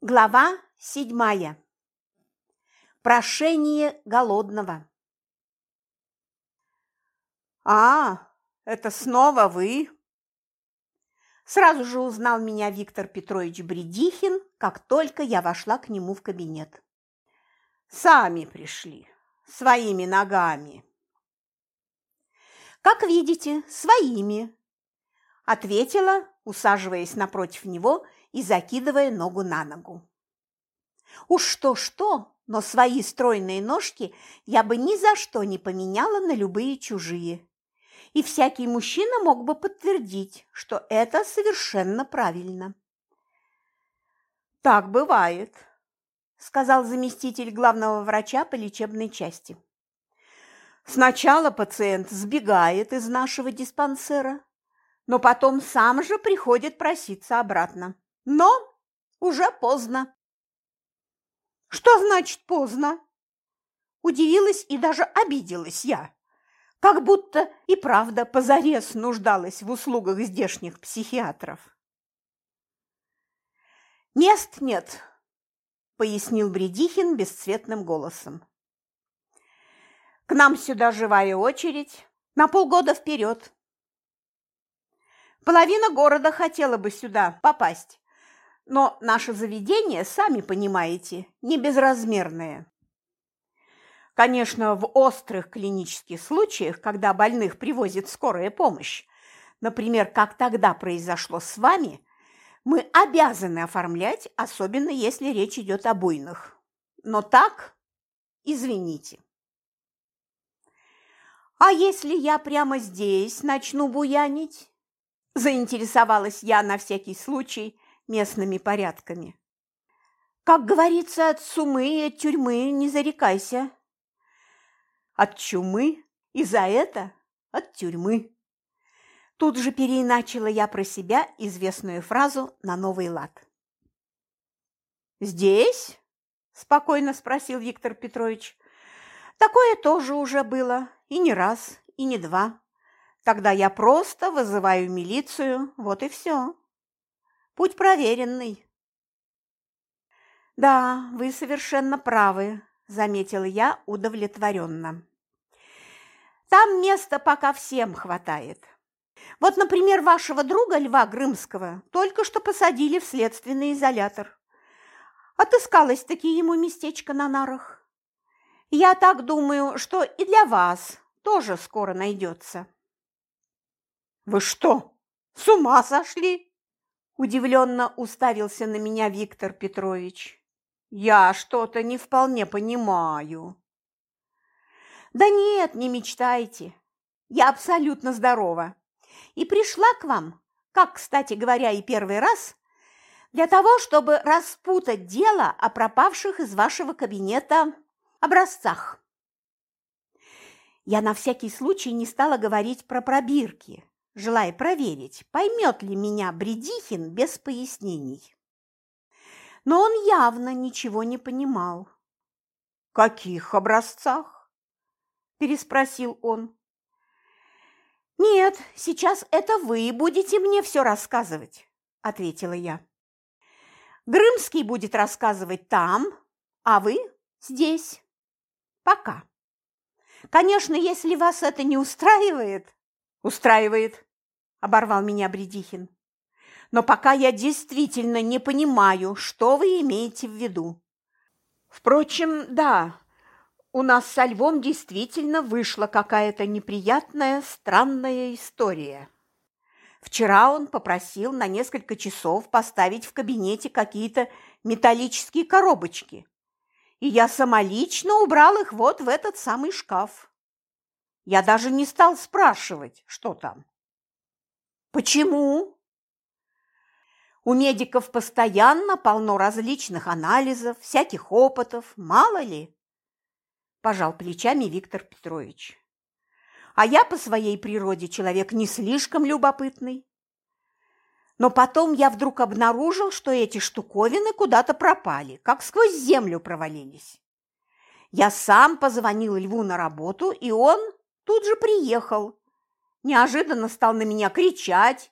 Глава седьмая. Прошение голодного. «А, это снова вы?» Сразу же узнал меня Виктор Петрович Бредихин, как только я вошла к нему в кабинет. «Сами пришли, своими ногами». «Как видите, своими», – ответила, усаживаясь напротив него – и закидывая ногу на ногу. Уж что-что, но свои стройные ножки я бы ни за что не поменяла на любые чужие. И всякий мужчина мог бы подтвердить, что это совершенно правильно. «Так бывает», – сказал заместитель главного врача по лечебной части. «Сначала пациент сбегает из нашего диспансера, но потом сам же приходит проситься обратно. Но уже поздно. Что значит поздно? Удивилась и даже обиделась я, как будто и правда позарез нуждалась в услугах здешних психиатров. «Мест нет», – пояснил Бредихин бесцветным голосом. «К нам сюда живая очередь на полгода вперед. Половина города хотела бы сюда попасть, но наше заведение, сами понимаете, не безразмерное. Конечно, в острых клинических случаях, когда больных привозит скорая помощь, например, как тогда произошло с вами, мы обязаны оформлять, особенно если речь идет о буйных. Но так, извините. А если я прямо здесь начну буянить? Заинтересовалась я на всякий случай, местными порядками. Как говорится, от сумы и от тюрьмы не зарекайся. От чумы и за это от тюрьмы. Тут же переиначила я про себя известную фразу на новый лад. «Здесь?» – спокойно спросил Виктор Петрович. «Такое тоже уже было, и не раз, и не два. Тогда я просто вызываю милицию, вот и все». Путь проверенный. Да, вы совершенно правы, заметила я удовлетворенно. Там места пока всем хватает. Вот, например, вашего друга Льва Грымского только что посадили в следственный изолятор. Отыскалось-таки ему местечко на нарах. Я так думаю, что и для вас тоже скоро найдется. Вы что, с ума сошли? Удивленно уставился на меня Виктор Петрович. «Я что-то не вполне понимаю». «Да нет, не мечтайте. Я абсолютно здорова. И пришла к вам, как, кстати говоря, и первый раз, для того, чтобы распутать дело о пропавших из вашего кабинета образцах. Я на всякий случай не стала говорить про пробирки, желая проверить, поймет ли меня Бредихин без пояснений. Но он явно ничего не понимал. «Каких образцах?» – переспросил он. «Нет, сейчас это вы будете мне все рассказывать», – ответила я. «Грымский будет рассказывать там, а вы здесь. Пока. Конечно, если вас это не устраивает...» «Устраивает», – оборвал меня Бредихин. «Но пока я действительно не понимаю, что вы имеете в виду. Впрочем, да, у нас со Львом действительно вышла какая-то неприятная, странная история. Вчера он попросил на несколько часов поставить в кабинете какие-то металлические коробочки, и я самолично убрал их вот в этот самый шкаф. Я даже не стал спрашивать, что там. Почему? У медиков постоянно полно различных анализов, всяких опытов, мало ли. Пожал плечами Виктор Петрович. А я по своей природе человек не слишком любопытный. Но потом я вдруг обнаружил, что эти штуковины куда-то пропали, как сквозь землю провалились. Я сам позвонил Льву на работу, и он тут же приехал неожиданно стал на меня кричать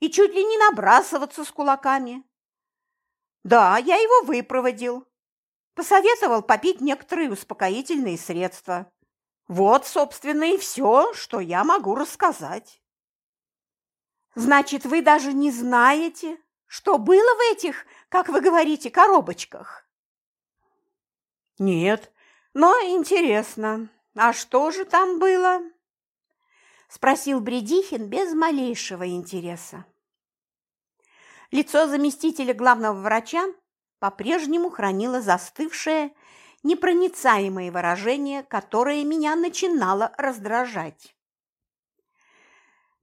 и чуть ли не набрасываться с кулаками. Да, я его выпроводил. Посоветовал попить некоторые успокоительные средства. Вот, собственно, и все, что я могу рассказать. Значит, вы даже не знаете, что было в этих, как вы говорите, коробочках? Нет, но интересно, а что же там было? Спросил Бредихин без малейшего интереса. Лицо заместителя главного врача по-прежнему хранило застывшее, непроницаемое выражение, которое меня начинало раздражать.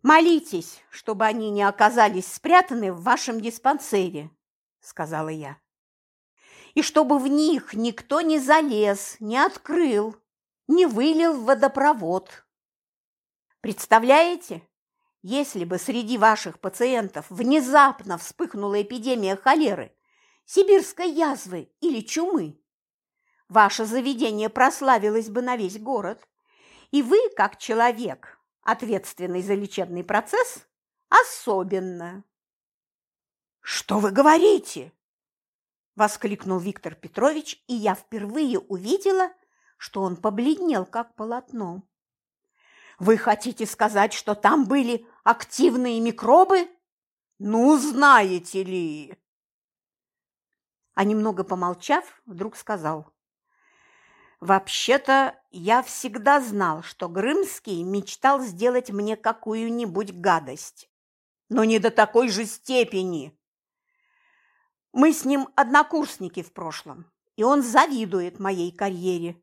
«Молитесь, чтобы они не оказались спрятаны в вашем диспансере», – сказала я. «И чтобы в них никто не залез, не открыл, не вылил в водопровод. Представляете, если бы среди ваших пациентов внезапно вспыхнула эпидемия холеры, сибирской язвы или чумы, ваше заведение прославилось бы на весь город, и вы, как человек, ответственный за лечебный процесс, особенно. «Что вы говорите?» – воскликнул Виктор Петрович, и я впервые увидела, что он побледнел, как полотно. Вы хотите сказать, что там были активные микробы? Ну, знаете ли. А немного помолчав, вдруг сказал. Вообще-то, я всегда знал, что Грымский мечтал сделать мне какую-нибудь гадость. Но не до такой же степени. Мы с ним однокурсники в прошлом, и он завидует моей карьере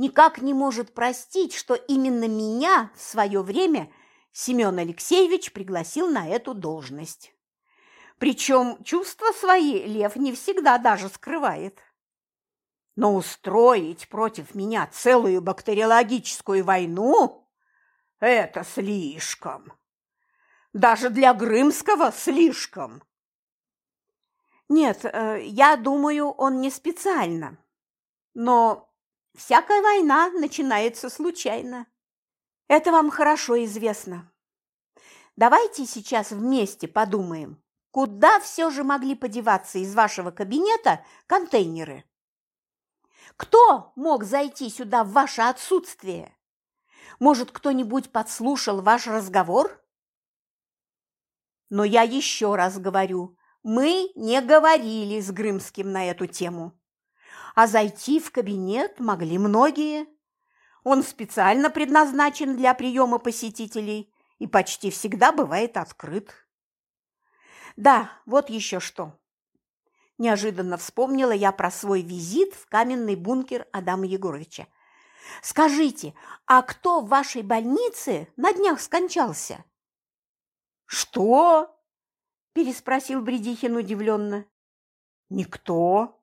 никак не может простить, что именно меня в свое время Семен Алексеевич пригласил на эту должность. Причем чувства свои Лев не всегда даже скрывает. Но устроить против меня целую бактериологическую войну – это слишком. Даже для Грымского слишком. Нет, э, я думаю, он не специально. Но Всякая война начинается случайно. Это вам хорошо известно. Давайте сейчас вместе подумаем, куда все же могли подеваться из вашего кабинета контейнеры? Кто мог зайти сюда в ваше отсутствие? Может, кто-нибудь подслушал ваш разговор? Но я еще раз говорю, мы не говорили с Грымским на эту тему а зайти в кабинет могли многие. Он специально предназначен для приема посетителей и почти всегда бывает открыт. Да, вот еще что. Неожиданно вспомнила я про свой визит в каменный бункер Адама Егоровича. Скажите, а кто в вашей больнице на днях скончался? Что? переспросил Бредихин удивленно. Никто.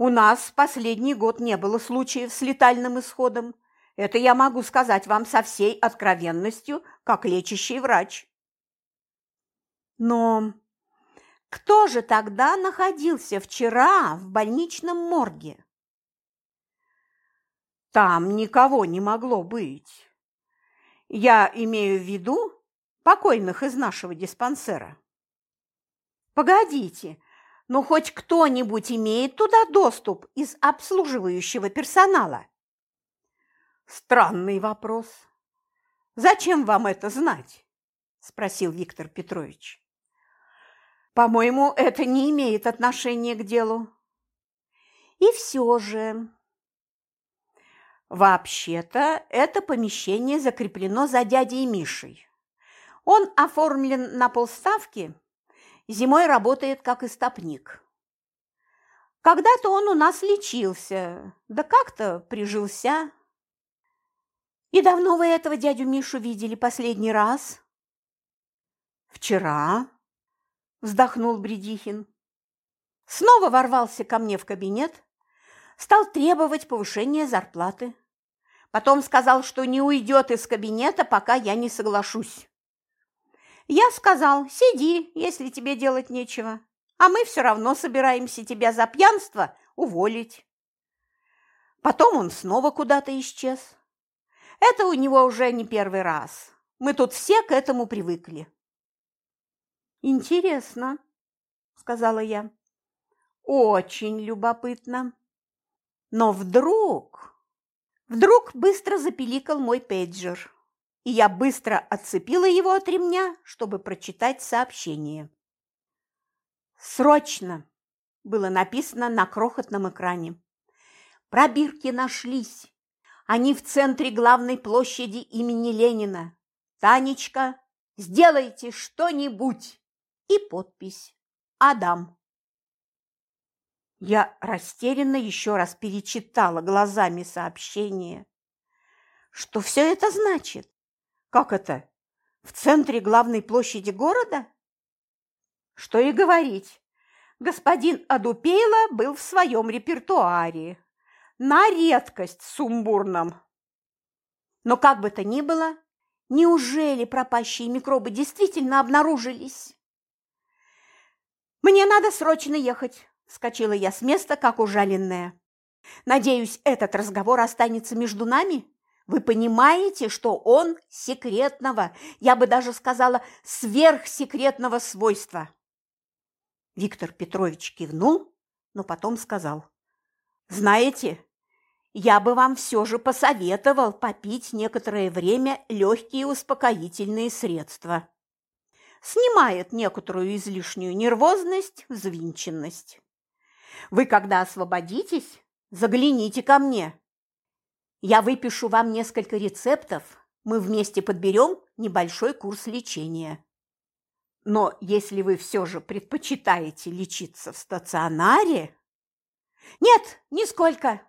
У нас последний год не было случаев с летальным исходом. Это я могу сказать вам со всей откровенностью, как лечащий врач. Но кто же тогда находился вчера в больничном морге? Там никого не могло быть. Я имею в виду покойных из нашего диспансера. Погодите, но хоть кто-нибудь имеет туда доступ из обслуживающего персонала? Странный вопрос. Зачем вам это знать? спросил Виктор Петрович. По-моему, это не имеет отношения к делу. И все же... Вообще-то, это помещение закреплено за дядей Мишей. Он оформлен на полставки Зимой работает как истопник. Когда-то он у нас лечился, да как-то прижился. И давно вы этого дядю Мишу видели последний раз? Вчера, вздохнул Бредихин. Снова ворвался ко мне в кабинет, стал требовать повышения зарплаты. Потом сказал, что не уйдет из кабинета, пока я не соглашусь. Я сказал, сиди, если тебе делать нечего, а мы все равно собираемся тебя за пьянство уволить. Потом он снова куда-то исчез. Это у него уже не первый раз. Мы тут все к этому привыкли. Интересно, сказала я. Очень любопытно. Но вдруг... Вдруг быстро запиликал мой пейджер, и я быстро отцепила его от ремня, чтобы прочитать сообщение. «Срочно!» – было написано на крохотном экране. «Пробирки нашлись. Они в центре главной площади имени Ленина. Танечка, сделайте что-нибудь!» И подпись «Адам». Я растерянно еще раз перечитала глазами сообщение. Что все это значит? Как это? В центре главной площади города? Что и говорить. Господин Адупейла был в своем репертуаре. На редкость сумбурном. Но как бы то ни было, неужели пропащие микробы действительно обнаружились? Мне надо срочно ехать. Вскочила я с места, как ужаленная. Надеюсь, этот разговор останется между нами? Вы понимаете, что он секретного, я бы даже сказала, сверхсекретного свойства? Виктор Петрович кивнул, но потом сказал. Знаете, я бы вам все же посоветовал попить некоторое время легкие успокоительные средства. Снимает некоторую излишнюю нервозность, взвинченность. Вы, когда освободитесь, загляните ко мне. Я выпишу вам несколько рецептов, мы вместе подберем небольшой курс лечения. Но если вы все же предпочитаете лечиться в стационаре... Нет, нисколько.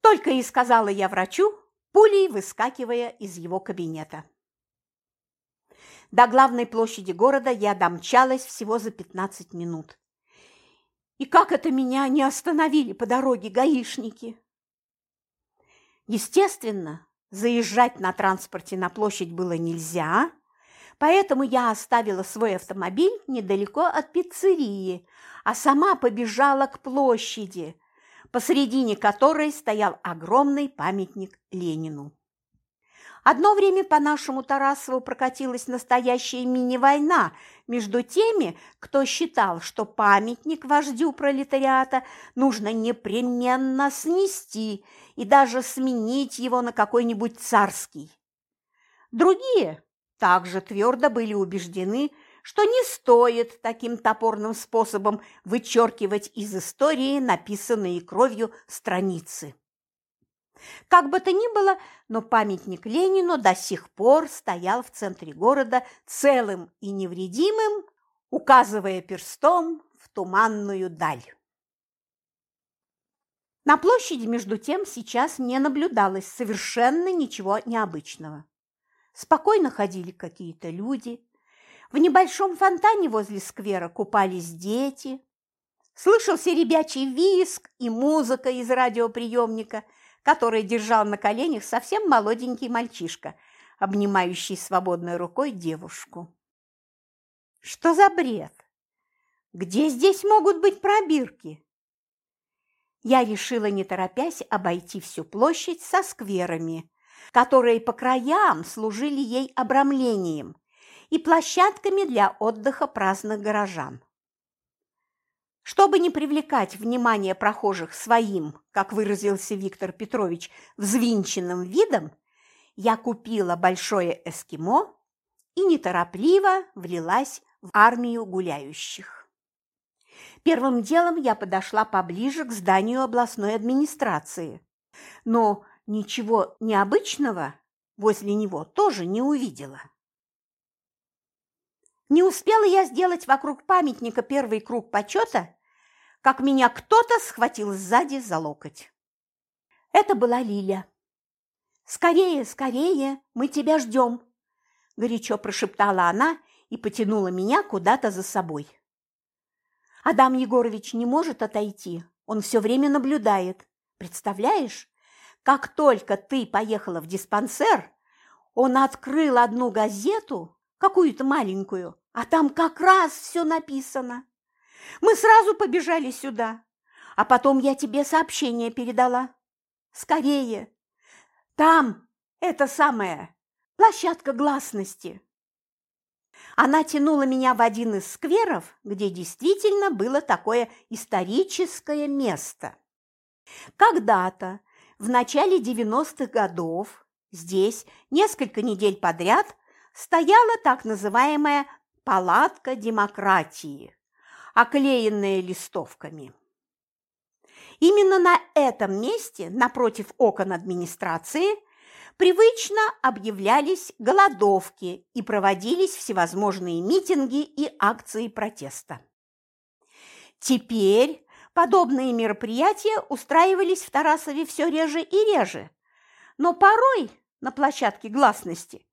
Только и сказала я врачу, пулей выскакивая из его кабинета. До главной площади города я домчалась всего за 15 минут. И как это меня не остановили по дороге гаишники? Естественно, заезжать на транспорте на площадь было нельзя, поэтому я оставила свой автомобиль недалеко от пиццерии, а сама побежала к площади, посредине которой стоял огромный памятник Ленину. Одно время по нашему Тарасову прокатилась настоящая мини-война между теми, кто считал, что памятник вождю пролетариата нужно непременно снести и даже сменить его на какой-нибудь царский. Другие также твердо были убеждены, что не стоит таким топорным способом вычеркивать из истории написанные кровью страницы. Как бы то ни было, но памятник Ленину до сих пор стоял в центре города целым и невредимым, указывая перстом в туманную даль. На площади, между тем, сейчас не наблюдалось совершенно ничего необычного. Спокойно ходили какие-то люди. В небольшом фонтане возле сквера купались дети. Слышался ребячий виск и музыка из радиоприемника – который держал на коленях совсем молоденький мальчишка, обнимающий свободной рукой девушку. Что за бред? Где здесь могут быть пробирки? Я решила, не торопясь, обойти всю площадь со скверами, которые по краям служили ей обрамлением и площадками для отдыха праздных горожан. Чтобы не привлекать внимание прохожих своим, как выразился Виктор Петрович, взвинченным видом, я купила большое эскимо и неторопливо влилась в армию гуляющих. Первым делом я подошла поближе к зданию областной администрации, но ничего необычного возле него тоже не увидела. Не успела я сделать вокруг памятника первый круг почета, как меня кто-то схватил сзади за локоть. Это была Лиля. «Скорее, скорее, мы тебя ждем!» – горячо прошептала она и потянула меня куда-то за собой. Адам Егорович не может отойти, он все время наблюдает. Представляешь, как только ты поехала в диспансер, он открыл одну газету, какую-то маленькую, а там как раз все написано. Мы сразу побежали сюда, а потом я тебе сообщение передала. Скорее! Там это самое, площадка гласности. Она тянула меня в один из скверов, где действительно было такое историческое место. Когда-то, в начале 90-х годов, здесь несколько недель подряд стояла так называемая «палатка демократии», оклеенная листовками. Именно на этом месте, напротив окон администрации, привычно объявлялись голодовки и проводились всевозможные митинги и акции протеста. Теперь подобные мероприятия устраивались в Тарасове все реже и реже, но порой на площадке гласности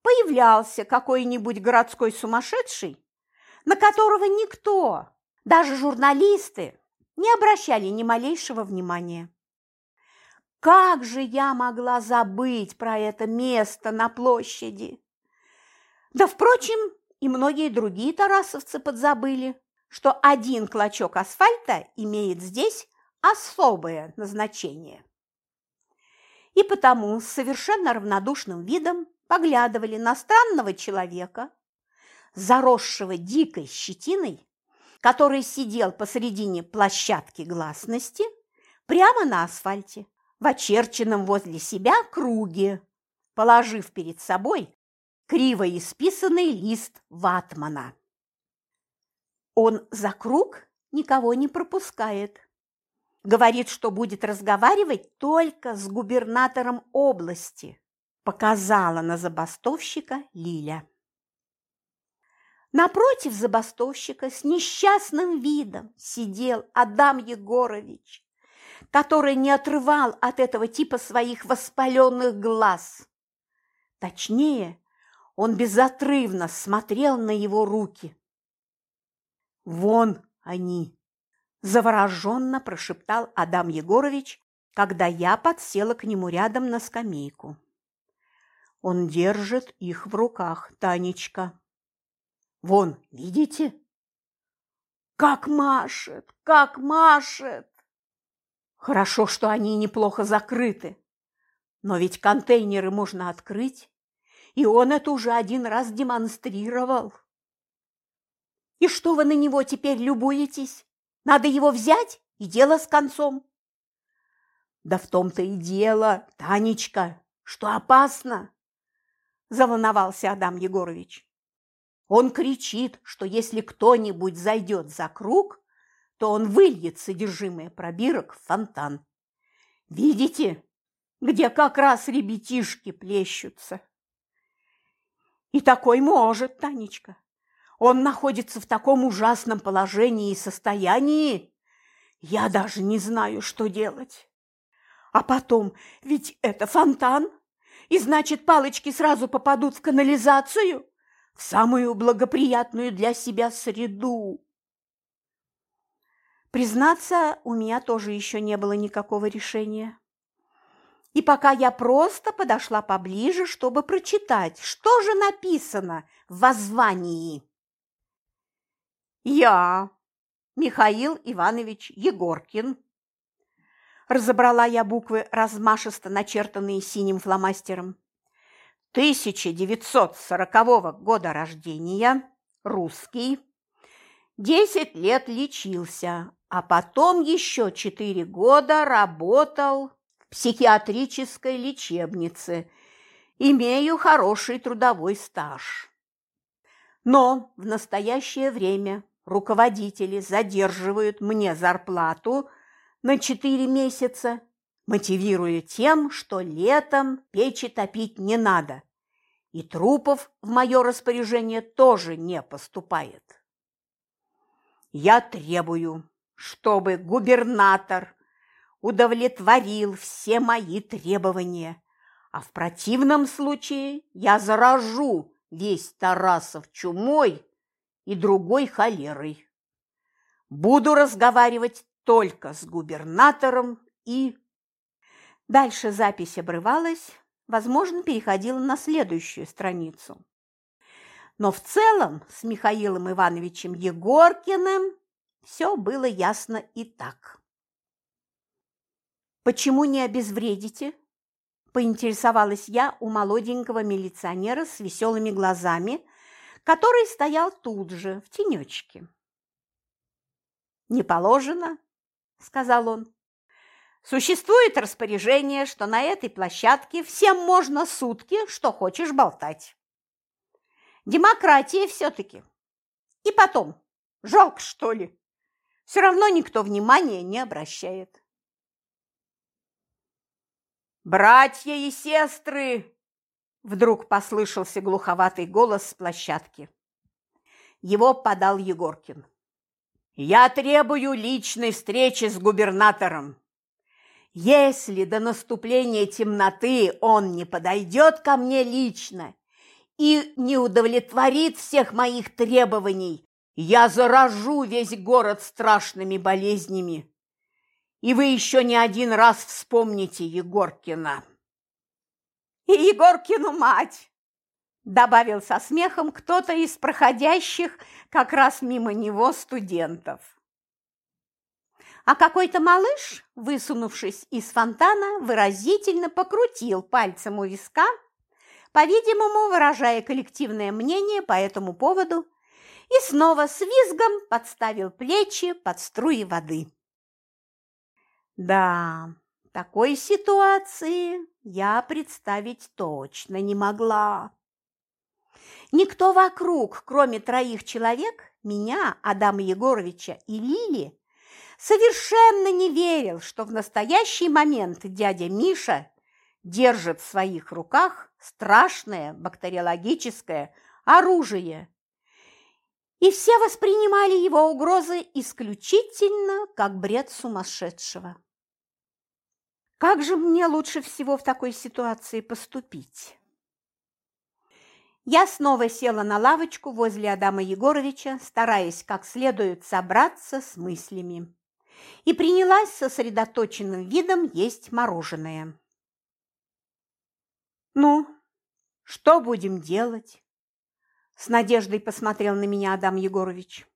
появлялся какой-нибудь городской сумасшедший, на которого никто, даже журналисты, не обращали ни малейшего внимания. Как же я могла забыть про это место на площади? Да, впрочем, и многие другие тарасовцы подзабыли, что один клочок асфальта имеет здесь особое назначение. И потому с совершенно равнодушным видом поглядывали на странного человека, заросшего дикой щетиной, который сидел посредине площадки гласности прямо на асфальте, в очерченном возле себя круге, положив перед собой криво исписанный лист ватмана. Он за круг никого не пропускает. Говорит, что будет разговаривать только с губернатором области, показала на забастовщика Лиля. Напротив забастовщика с несчастным видом сидел Адам Егорович, который не отрывал от этого типа своих воспаленных глаз. Точнее, он безотрывно смотрел на его руки. «Вон они!» – завороженно прошептал Адам Егорович, когда я подсела к нему рядом на скамейку. Он держит их в руках, Танечка. Вон, видите? Как машет, как машет! Хорошо, что они неплохо закрыты. Но ведь контейнеры можно открыть, и он это уже один раз демонстрировал. И что вы на него теперь любуетесь? Надо его взять, и дело с концом. Да в том-то и дело, Танечка, что опасно, заволновался Адам Егорович. Он кричит, что если кто-нибудь зайдет за круг, то он выльет содержимое пробирок в фонтан. Видите, где как раз ребятишки плещутся? И такой может, Танечка. Он находится в таком ужасном положении и состоянии. Я даже не знаю, что делать. А потом, ведь это фонтан, и значит, палочки сразу попадут в канализацию в самую благоприятную для себя среду. Признаться, у меня тоже еще не было никакого решения. И пока я просто подошла поближе, чтобы прочитать, что же написано в воззвании. Я, Михаил Иванович Егоркин, разобрала я буквы, размашисто начертанные синим фломастером, 1940 года рождения, русский, 10 лет лечился, а потом еще 4 года работал в психиатрической лечебнице. Имею хороший трудовой стаж. Но в настоящее время руководители задерживают мне зарплату на 4 месяца мотивируя тем, что летом печи топить не надо, и трупов в мое распоряжение тоже не поступает. Я требую, чтобы губернатор удовлетворил все мои требования, а в противном случае я заражу весь Тарасов чумой и другой холерой. Буду разговаривать только с губернатором и Дальше запись обрывалась, возможно, переходила на следующую страницу. Но в целом с Михаилом Ивановичем Егоркиным все было ясно и так. «Почему не обезвредите?» – поинтересовалась я у молоденького милиционера с веселыми глазами, который стоял тут же, в тенечке. «Не положено», – сказал он. «Существует распоряжение, что на этой площадке всем можно сутки, что хочешь, болтать. Демократия все-таки. И потом, жалко, что ли? Все равно никто внимания не обращает». «Братья и сестры!» Вдруг послышался глуховатый голос с площадки. Его подал Егоркин. «Я требую личной встречи с губернатором. Если до наступления темноты он не подойдет ко мне лично и не удовлетворит всех моих требований, я заражу весь город страшными болезнями. И вы еще не один раз вспомните Егоркина» и Егоркину мать!» Добавил со смехом кто-то из проходящих как раз мимо него студентов. А какой-то малыш, высунувшись из фонтана, выразительно покрутил пальцем у виска, по-видимому, выражая коллективное мнение по этому поводу, и снова с визгом подставил плечи под струи воды. Да, такой ситуации я представить точно не могла. Никто вокруг, кроме троих человек, меня, Адама Егоровича и Лили, совершенно не верил, что в настоящий момент дядя Миша держит в своих руках страшное бактериологическое оружие. И все воспринимали его угрозы исключительно как бред сумасшедшего. Как же мне лучше всего в такой ситуации поступить? Я снова села на лавочку возле Адама Егоровича, стараясь как следует собраться с мыслями, и принялась сосредоточенным видом есть мороженое. «Ну, что будем делать?» С надеждой посмотрел на меня Адам Егорович.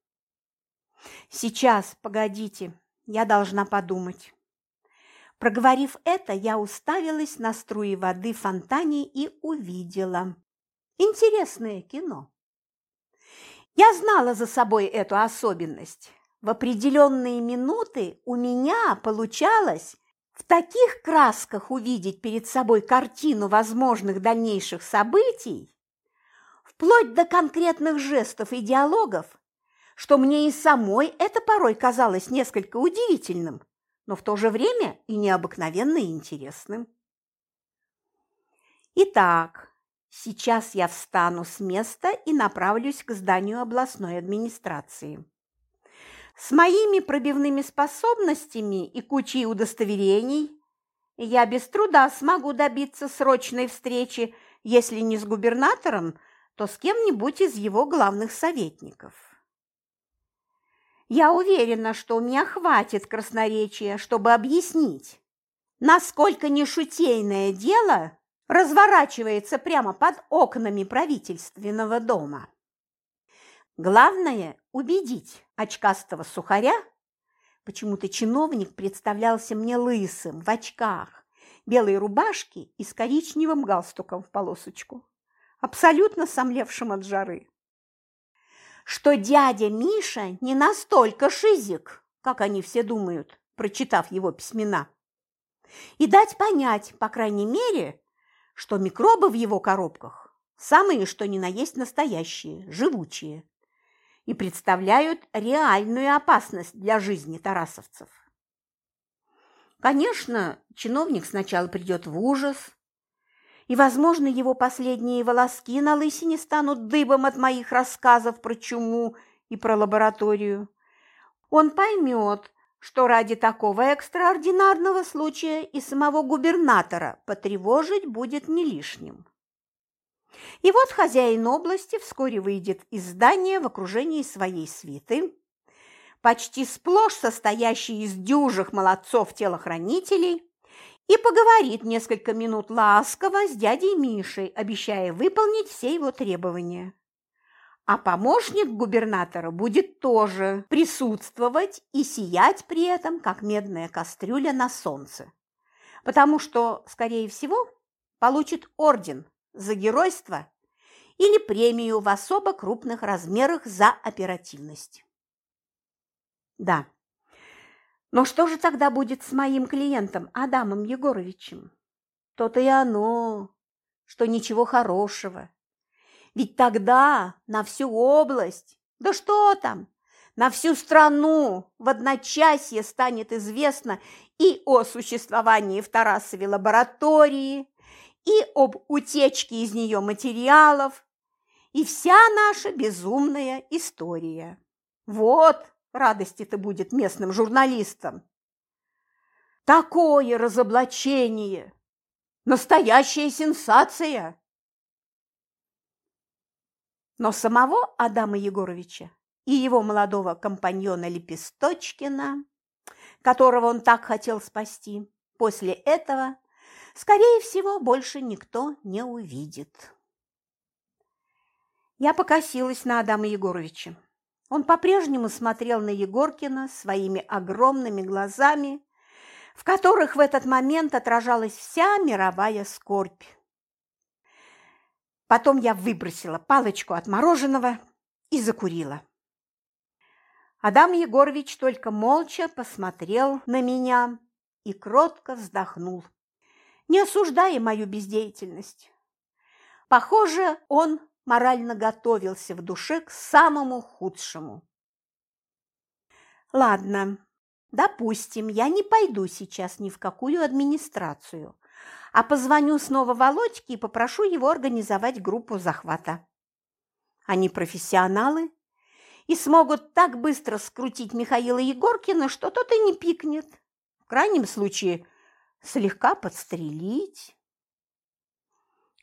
«Сейчас, погодите, я должна подумать». Проговорив это, я уставилась на струи воды в фонтане и увидела. Интересное кино. Я знала за собой эту особенность. В определенные минуты у меня получалось в таких красках увидеть перед собой картину возможных дальнейших событий, вплоть до конкретных жестов и диалогов, что мне и самой это порой казалось несколько удивительным но в то же время и необыкновенно интересным. Итак, сейчас я встану с места и направлюсь к зданию областной администрации. С моими пробивными способностями и кучей удостоверений я без труда смогу добиться срочной встречи, если не с губернатором, то с кем-нибудь из его главных советников. Я уверена, что у меня хватит красноречия, чтобы объяснить, насколько нешутейное дело разворачивается прямо под окнами правительственного дома. Главное – убедить очкастого сухаря, почему-то чиновник представлялся мне лысым, в очках, белой рубашке и с коричневым галстуком в полосочку, абсолютно сомлевшим от жары. Что дядя Миша не настолько шизик, как они все думают, прочитав его письмена. И дать понять, по крайней мере, что микробы в его коробках самые что ни на есть настоящие, живучие, и представляют реальную опасность для жизни тарасовцев. Конечно, чиновник сначала придет в ужас, и, возможно, его последние волоски на лысине станут дыбом от моих рассказов про чуму и про лабораторию. Он поймет, что ради такого экстраординарного случая и самого губернатора потревожить будет не лишним. И вот хозяин области вскоре выйдет из здания в окружении своей свиты, почти сплошь состоящей из дюжих молодцов-телохранителей, и поговорит несколько минут ласково с дядей Мишей, обещая выполнить все его требования. А помощник губернатора будет тоже присутствовать и сиять при этом, как медная кастрюля на солнце, потому что, скорее всего, получит орден за геройство или премию в особо крупных размерах за оперативность. Да. Но что же тогда будет с моим клиентом Адамом Егоровичем? То-то и оно, что ничего хорошего. Ведь тогда на всю область, да что там, на всю страну в одночасье станет известно и о существовании в Тарасове лаборатории, и об утечке из нее материалов, и вся наша безумная история. Вот радости-то будет местным журналистам. Такое разоблачение! Настоящая сенсация! Но самого Адама Егоровича и его молодого компаньона Лепесточкина, которого он так хотел спасти, после этого, скорее всего, больше никто не увидит. Я покосилась на Адама Егоровича. Он по-прежнему смотрел на Егоркина своими огромными глазами, в которых в этот момент отражалась вся мировая скорбь. Потом я выбросила палочку от мороженого и закурила. Адам Егорович только молча посмотрел на меня и кротко вздохнул, не осуждая мою бездеятельность. Похоже, он морально готовился в душе к самому худшему. Ладно, допустим, я не пойду сейчас ни в какую администрацию, а позвоню снова Володьке и попрошу его организовать группу захвата. Они профессионалы и смогут так быстро скрутить Михаила Егоркина, что тот и не пикнет. В крайнем случае, слегка подстрелить.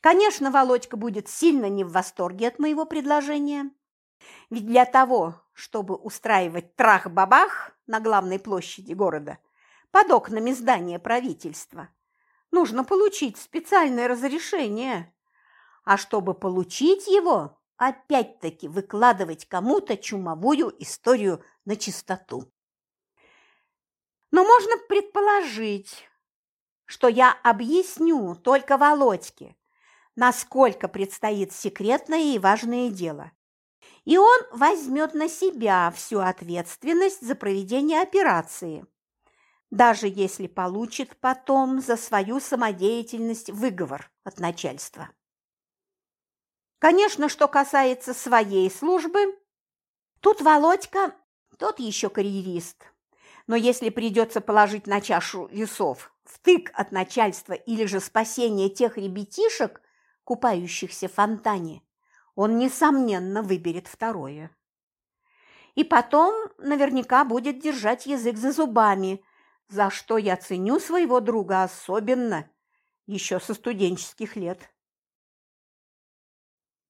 Конечно, Володька будет сильно не в восторге от моего предложения. Ведь для того, чтобы устраивать трах-бабах на главной площади города под окнами здания правительства, нужно получить специальное разрешение. А чтобы получить его, опять-таки выкладывать кому-то чумовую историю на чистоту. Но можно предположить, что я объясню только Володьке, насколько предстоит секретное и важное дело. И он возьмет на себя всю ответственность за проведение операции, даже если получит потом за свою самодеятельность выговор от начальства. Конечно, что касается своей службы, тут Володька тот еще карьерист. Но если придется положить на чашу весов втык от начальства или же спасение тех ребятишек, купающихся в фонтане, он, несомненно, выберет второе. И потом наверняка будет держать язык за зубами, за что я ценю своего друга особенно, еще со студенческих лет.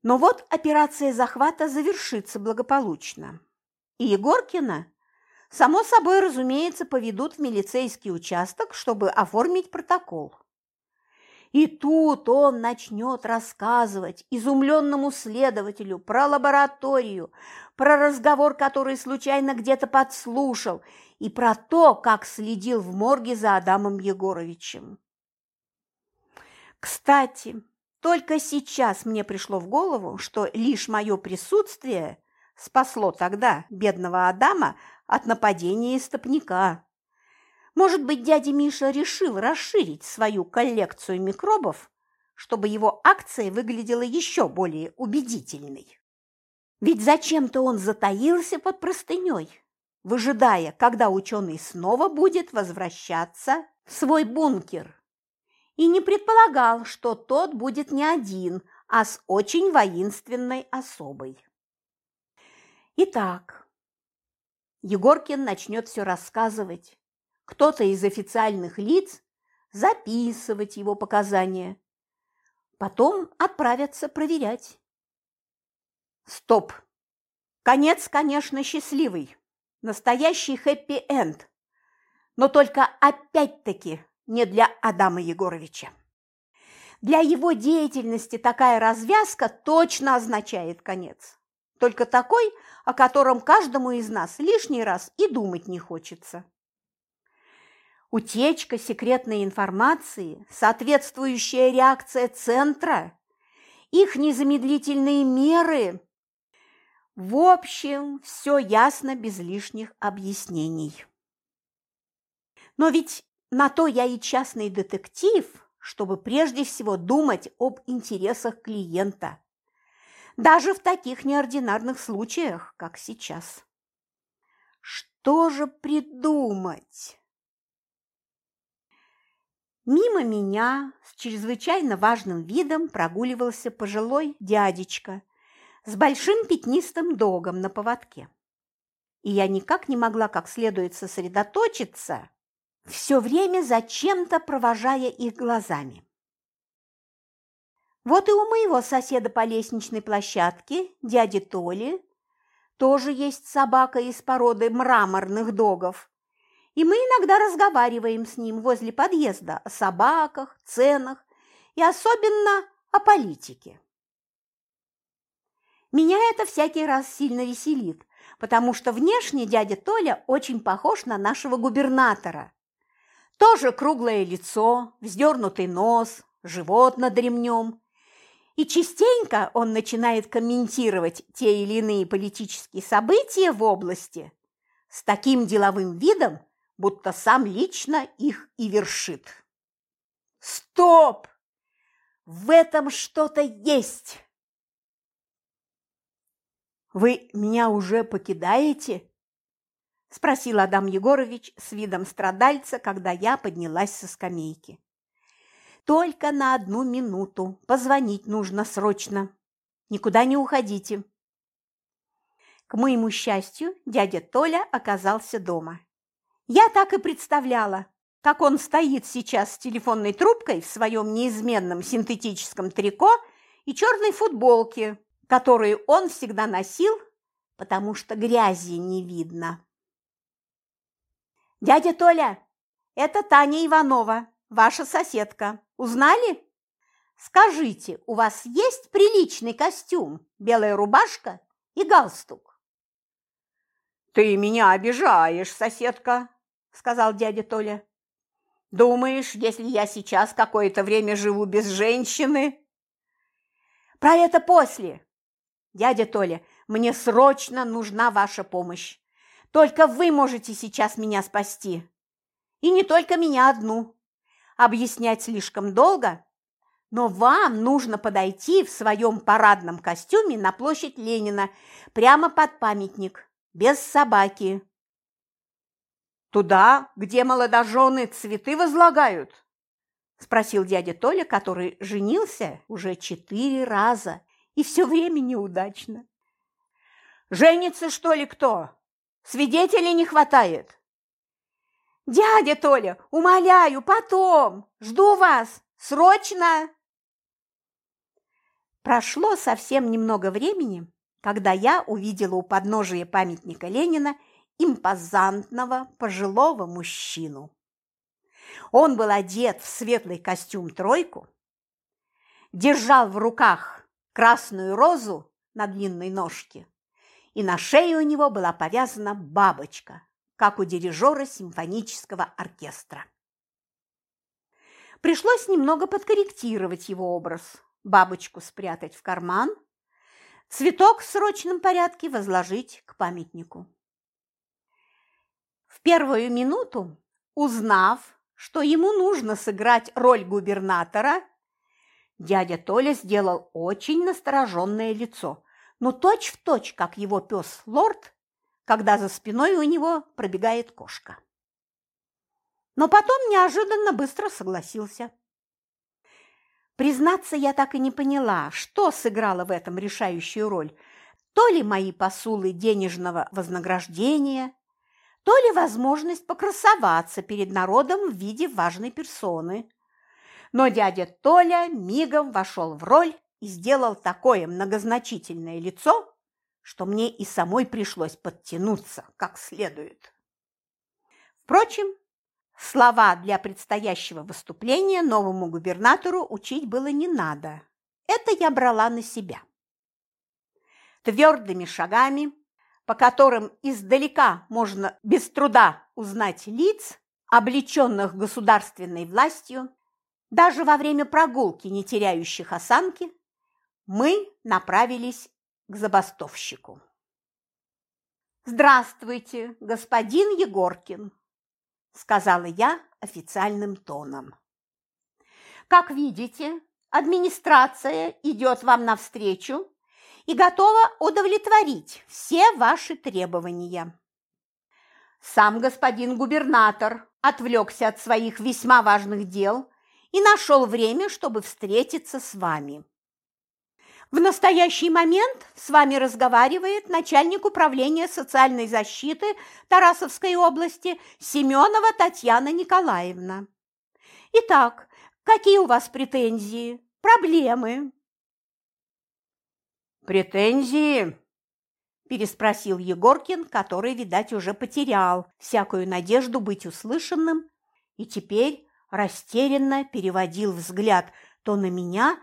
Но вот операция захвата завершится благополучно. И Егоркина, само собой, разумеется, поведут в милицейский участок, чтобы оформить протокол. И тут он начнет рассказывать изумленному следователю про лабораторию, про разговор, который случайно где-то подслушал, и про то, как следил в морге за Адамом Егоровичем. Кстати, только сейчас мне пришло в голову, что лишь мое присутствие спасло тогда бедного Адама от нападения истопника. Может быть, дядя Миша решил расширить свою коллекцию микробов, чтобы его акция выглядела еще более убедительной. Ведь зачем-то он затаился под простыней, выжидая, когда ученый снова будет возвращаться в свой бункер. И не предполагал, что тот будет не один, а с очень воинственной особой. Итак, Егоркин начнет все рассказывать, кто-то из официальных лиц записывать его показания. Потом отправятся проверять. Стоп! Конец, конечно, счастливый. Настоящий хэппи-энд. Но только опять-таки не для Адама Егоровича. Для его деятельности такая развязка точно означает конец. Только такой, о котором каждому из нас лишний раз и думать не хочется. Утечка секретной информации, соответствующая реакция центра их незамедлительные меры. В общем, все ясно без лишних объяснений. Но ведь на то я и частный детектив, чтобы прежде всего думать об интересах клиента, даже в таких неординарных случаях, как сейчас. Что же придумать? Мимо меня с чрезвычайно важным видом прогуливался пожилой дядечка с большим пятнистым догом на поводке. И я никак не могла как следует сосредоточиться, все время зачем-то провожая их глазами. Вот и у моего соседа по лестничной площадке, дяди Толи, тоже есть собака из породы мраморных догов, и мы иногда разговариваем с ним возле подъезда о собаках, ценах и особенно о политике. Меня это всякий раз сильно веселит, потому что внешне дядя Толя очень похож на нашего губернатора. Тоже круглое лицо, вздернутый нос, живот над ремнем. И частенько он начинает комментировать те или иные политические события в области с таким деловым видом, будто сам лично их и вершит. Стоп! В этом что-то есть! «Вы меня уже покидаете?» – спросил Адам Егорович с видом страдальца, когда я поднялась со скамейки. «Только на одну минуту. Позвонить нужно срочно. Никуда не уходите». К моему счастью, дядя Толя оказался дома. Я так и представляла, как он стоит сейчас с телефонной трубкой в своем неизменном синтетическом трико и черной футболке, которую он всегда носил, потому что грязи не видно. «Дядя Толя, это Таня Иванова, ваша соседка. Узнали? Скажите, у вас есть приличный костюм, белая рубашка и галстук?» «Ты меня обижаешь, соседка», – сказал дядя Толя. «Думаешь, если я сейчас какое-то время живу без женщины?» «Про это после. Дядя Толя, мне срочно нужна ваша помощь. Только вы можете сейчас меня спасти. И не только меня одну. Объяснять слишком долго, но вам нужно подойти в своем парадном костюме на площадь Ленина, прямо под памятник, без собаки. Туда, где молодожены цветы возлагают? Спросил дядя Толя, который женился уже четыре раза и все время неудачно. Женится, что ли, кто? Свидетелей не хватает. Дядя Толя, умоляю, потом. Жду вас. Срочно. Прошло совсем немного времени, когда я увидела у подножия памятника Ленина импозантного пожилого мужчину. Он был одет в светлый костюм-тройку, держал в руках красную розу на длинной ножке, и на шее у него была повязана бабочка, как у дирижера симфонического оркестра. Пришлось немного подкорректировать его образ, бабочку спрятать в карман, цветок в срочном порядке возложить к памятнику. В первую минуту, узнав, что ему нужно сыграть роль губернатора, дядя Толя сделал очень настороженное лицо, но точь-в-точь, точь, как его пес Лорд, когда за спиной у него пробегает кошка. Но потом неожиданно быстро согласился. Признаться, я так и не поняла, что сыграло в этом решающую роль. То ли мои посулы денежного вознаграждения, то ли возможность покрасоваться перед народом в виде важной персоны. Но дядя Толя мигом вошел в роль и сделал такое многозначительное лицо, что мне и самой пришлось подтянуться как следует. Впрочем, слова для предстоящего выступления новому губернатору учить было не надо. Это я брала на себя. Твердыми шагами по которым издалека можно без труда узнать лиц, облеченных государственной властью, даже во время прогулки не теряющих осанки, мы направились к забастовщику. «Здравствуйте, господин Егоркин», – сказала я официальным тоном. «Как видите, администрация идет вам навстречу и готова удовлетворить все ваши требования. Сам господин губернатор отвлекся от своих весьма важных дел и нашел время, чтобы встретиться с вами. В настоящий момент с вами разговаривает начальник управления социальной защиты Тарасовской области Семенова Татьяна Николаевна. Итак, какие у вас претензии, проблемы? Претензии? переспросил Егоркин, который, видать, уже потерял всякую надежду быть услышанным и теперь растерянно переводил взгляд то на меня,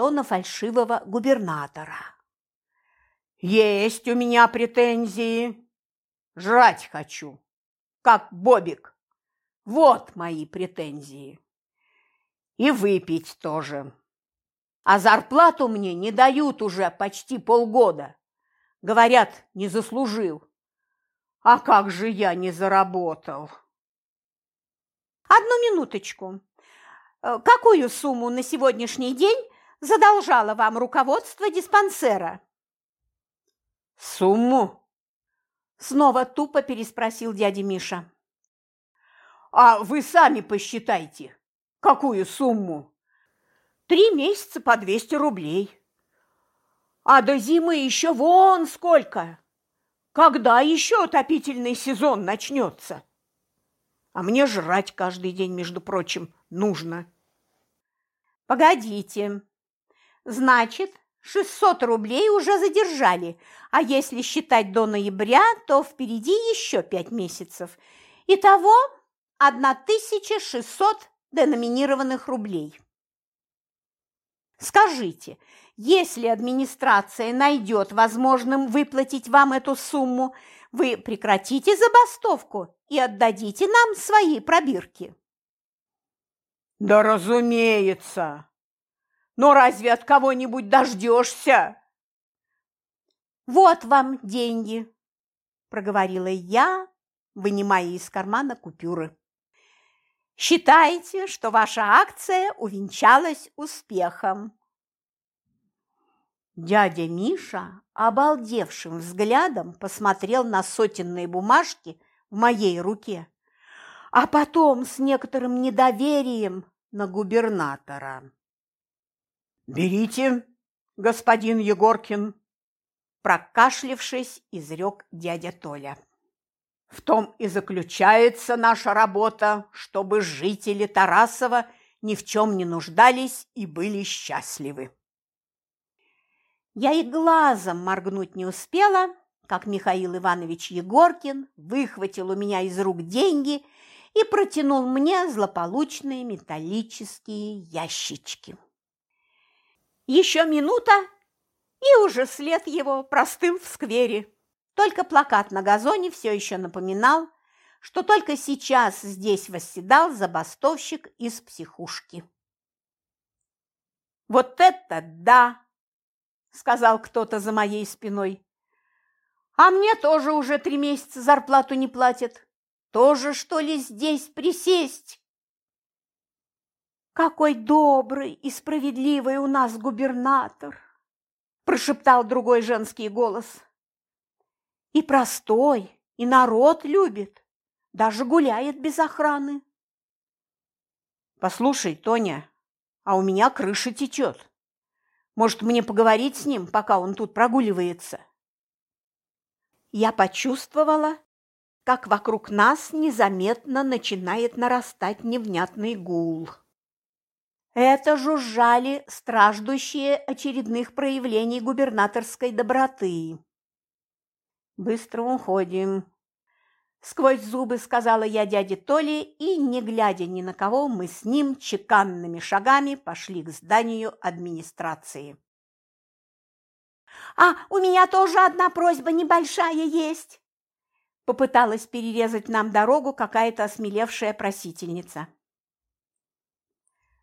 то на фальшивого губернатора. «Есть у меня претензии. Жрать хочу, как Бобик. Вот мои претензии. И выпить тоже. А зарплату мне не дают уже почти полгода. Говорят, не заслужил. А как же я не заработал?» «Одну минуточку. Э, какую сумму на сегодняшний день задолжало вам руководство диспансера?» «Сумму?» Снова тупо переспросил дядя Миша. «А вы сами посчитайте, какую сумму?» «Три месяца по двести рублей. А до зимы еще вон сколько! Когда еще отопительный сезон начнется?» А мне жрать каждый день, между прочим, нужно. Погодите. Значит, 600 рублей уже задержали, а если считать до ноября, то впереди еще пять месяцев. Итого 1600 деноминированных рублей. Скажите, если администрация найдет возможным выплатить вам эту сумму, вы прекратите забастовку и отдадите нам свои пробирки. Да разумеется. Но разве от кого-нибудь дождешься? Вот вам деньги, проговорила я, вынимая из кармана купюры. Считайте, что ваша акция увенчалась успехом. Дядя Миша обалдевшим взглядом посмотрел на сотенные бумажки в моей руке, а потом с некоторым недоверием на губернатора. «Берите, господин Егоркин», прокашлившись, изрек дядя Толя. В том и заключается наша работа, чтобы жители Тарасова ни в чем не нуждались и были счастливы. Я и глазом моргнуть не успела, как Михаил Иванович Егоркин выхватил у меня из рук деньги и протянул мне злополучные металлические ящички. Еще минута, и уже след его простым в сквере. Только плакат на газоне все еще напоминал, что только сейчас здесь восседал забастовщик из психушки. «Вот это да!» – сказал кто-то за моей спиной. «А мне тоже уже три месяца зарплату не платят. Тоже, что ли, здесь присесть?» «Какой добрый и справедливый у нас губернатор!» – прошептал другой женский голос. «И простой, и народ любит, даже гуляет без охраны». «Послушай, Тоня, а у меня крыша течет. Может, мне поговорить с ним, пока он тут прогуливается?» Я почувствовала, как вокруг нас незаметно начинает нарастать невнятный гул. Это жужжали страждущие очередных проявлений губернаторской доброты. «Быстро уходим», – сквозь зубы сказала я дяде Толе, и, не глядя ни на кого, мы с ним чеканными шагами пошли к зданию администрации. «А у меня тоже одна просьба небольшая есть!» Попыталась перерезать нам дорогу какая-то осмелевшая просительница.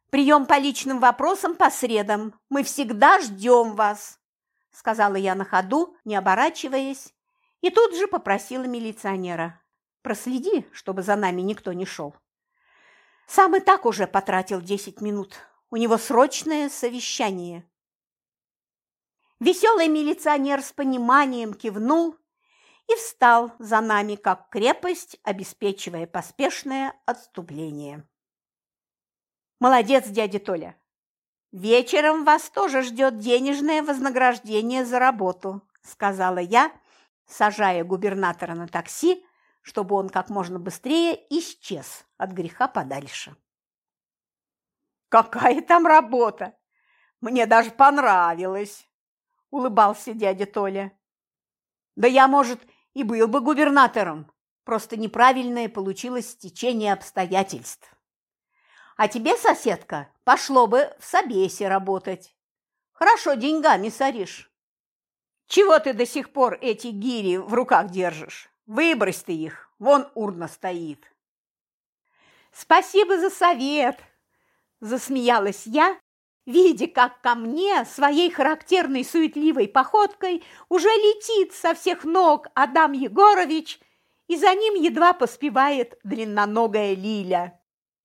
Прием по личным вопросам по средам. Мы всегда ждем вас, сказала я на ходу, не оборачиваясь, и тут же попросила милиционера. Проследи, чтобы за нами никто не шел. Сам и так уже потратил десять минут. У него срочное совещание. Веселый милиционер с пониманием кивнул и встал за нами, как крепость, обеспечивая поспешное отступление. Молодец, дядя Толя. Вечером вас тоже ждет денежное вознаграждение за работу, сказала я, сажая губернатора на такси, чтобы он как можно быстрее исчез от греха подальше. «Какая там работа! Мне даже понравилось!» – улыбался дядя Толя. «Да я, может, и был бы губернатором, просто неправильное получилось стечение обстоятельств. А тебе, соседка, пошло бы в собесе работать. Хорошо деньгами соришь. Чего ты до сих пор эти гири в руках держишь? Выбрось ты их, вон урна стоит. Спасибо за совет, засмеялась я, видя, как ко мне своей характерной суетливой походкой уже летит со всех ног Адам Егорович, и за ним едва поспевает длинноногая Лиля.